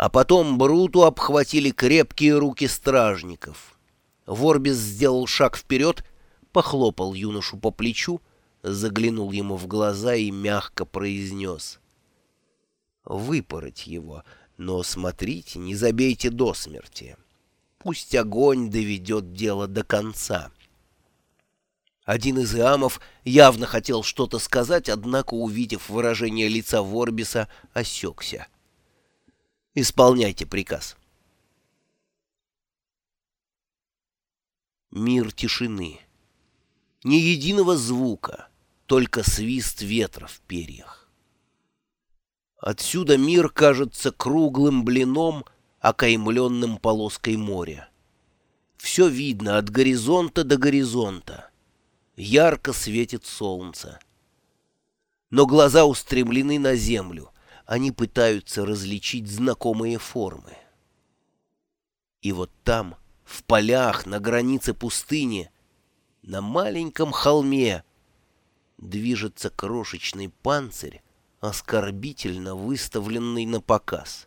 А потом Бруту обхватили крепкие руки стражников. Ворбис сделал шаг вперед, похлопал юношу по плечу, заглянул ему в глаза и мягко произнес. «Выпороть его, но смотрите, не забейте до смерти. Пусть огонь доведет дело до конца». Один из иамов явно хотел что-то сказать, однако, увидев выражение лица Ворбиса, осекся. «Исполняйте приказ». Мир тишины. Ни единого звука, только свист ветра в перьях. Отсюда мир кажется круглым блином, окаймленным полоской моря. Все видно от горизонта до горизонта. Ярко светит солнце. Но глаза устремлены на землю. Они пытаются различить знакомые формы. И вот там, в полях, на границе пустыни, на маленьком холме, движется крошечный панцирь, оскорбительно выставленный на показ.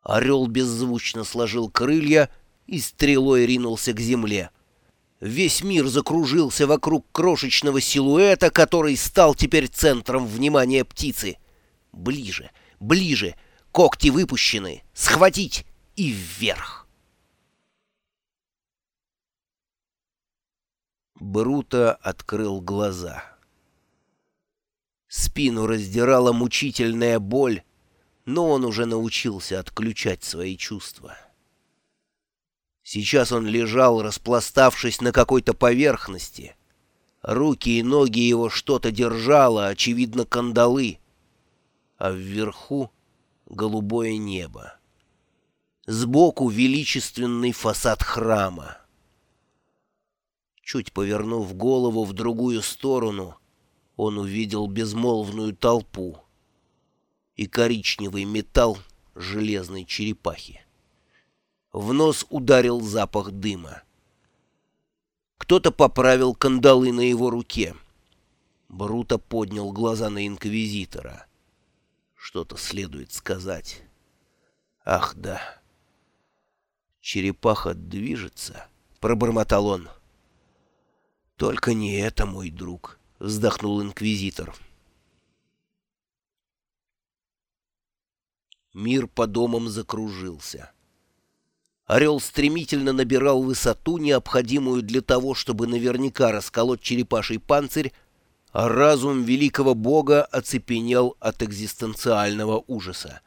Орел беззвучно сложил крылья и стрелой ринулся к земле — Весь мир закружился вокруг крошечного силуэта, который стал теперь центром внимания птицы. Ближе, ближе, когти выпущены, схватить и вверх. Бруто открыл глаза. Спину раздирала мучительная боль, но он уже научился отключать свои чувства. Сейчас он лежал, распластавшись на какой-то поверхности. Руки и ноги его что-то держало, очевидно, кандалы. А вверху голубое небо. Сбоку величественный фасад храма. Чуть повернув голову в другую сторону, он увидел безмолвную толпу и коричневый металл железной черепахи. В нос ударил запах дыма. Кто-то поправил кандалы на его руке. Бруто поднял глаза на инквизитора. Что-то следует сказать. Ах, да. Черепаха движется, пробормотал он. Только не это, мой друг, вздохнул инквизитор. Мир по домам закружился. Орел стремительно набирал высоту, необходимую для того, чтобы наверняка расколоть черепаший панцирь, а разум великого бога оцепенел от экзистенциального ужаса.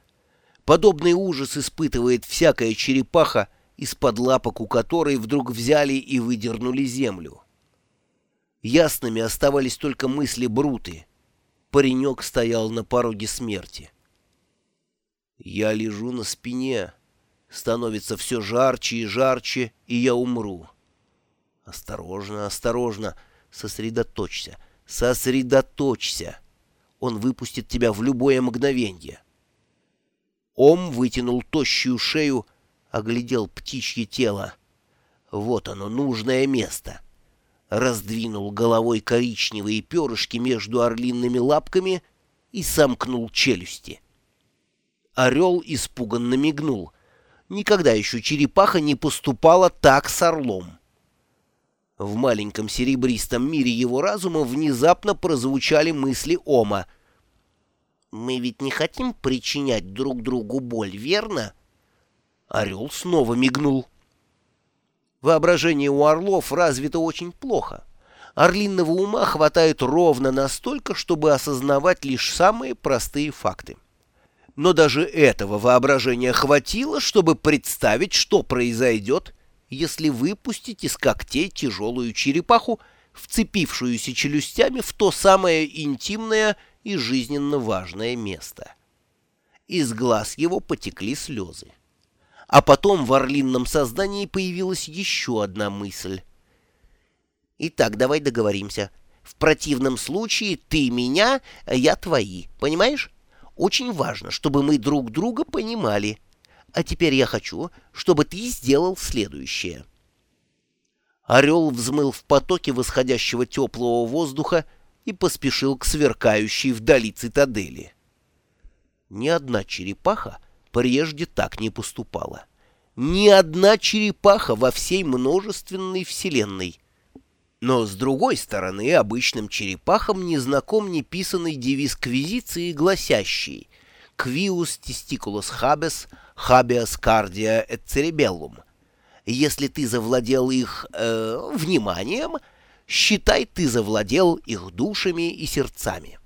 Подобный ужас испытывает всякая черепаха, из-под лапок у которой вдруг взяли и выдернули землю. Ясными оставались только мысли Бруты. Паренек стоял на пороге смерти. «Я лежу на спине», становится все жарче и жарче, и я умру. Осторожно, осторожно, сосредоточься, сосредоточься. Он выпустит тебя в любое мгновенье. Ом вытянул тощую шею, оглядел птичье тело. Вот оно, нужное место. Раздвинул головой коричневые перышки между орлиными лапками и сомкнул челюсти. Орел испуганно мигнул. Никогда еще черепаха не поступала так с орлом. В маленьком серебристом мире его разума внезапно прозвучали мысли Ома. «Мы ведь не хотим причинять друг другу боль, верно?» Орел снова мигнул. Воображение у орлов развито очень плохо. Орлиного ума хватает ровно настолько, чтобы осознавать лишь самые простые факты но даже этого воображения хватило, чтобы представить, что произойдет, если выпустить из когтей тяжелую черепаху, вцепившуюся челюстями в то самое интимное и жизненно важное место. Из глаз его потекли слезы. А потом в орлинном создании появилась еще одна мысль. «Итак, давай договоримся. В противном случае ты меня, а я твои. Понимаешь?» Очень важно, чтобы мы друг друга понимали. А теперь я хочу, чтобы ты сделал следующее». Орел взмыл в потоке восходящего теплого воздуха и поспешил к сверкающей вдали цитадели. Ни одна черепаха прежде так не поступала. Ни одна черепаха во всей множественной вселенной. Но, с другой стороны, обычным черепахам не знаком неписанный девиз Квизиции, гласящий «Quius testiculus habes, habeas cardia et cerebellum». Если ты завладел их э, вниманием, считай, ты завладел их душами и сердцами.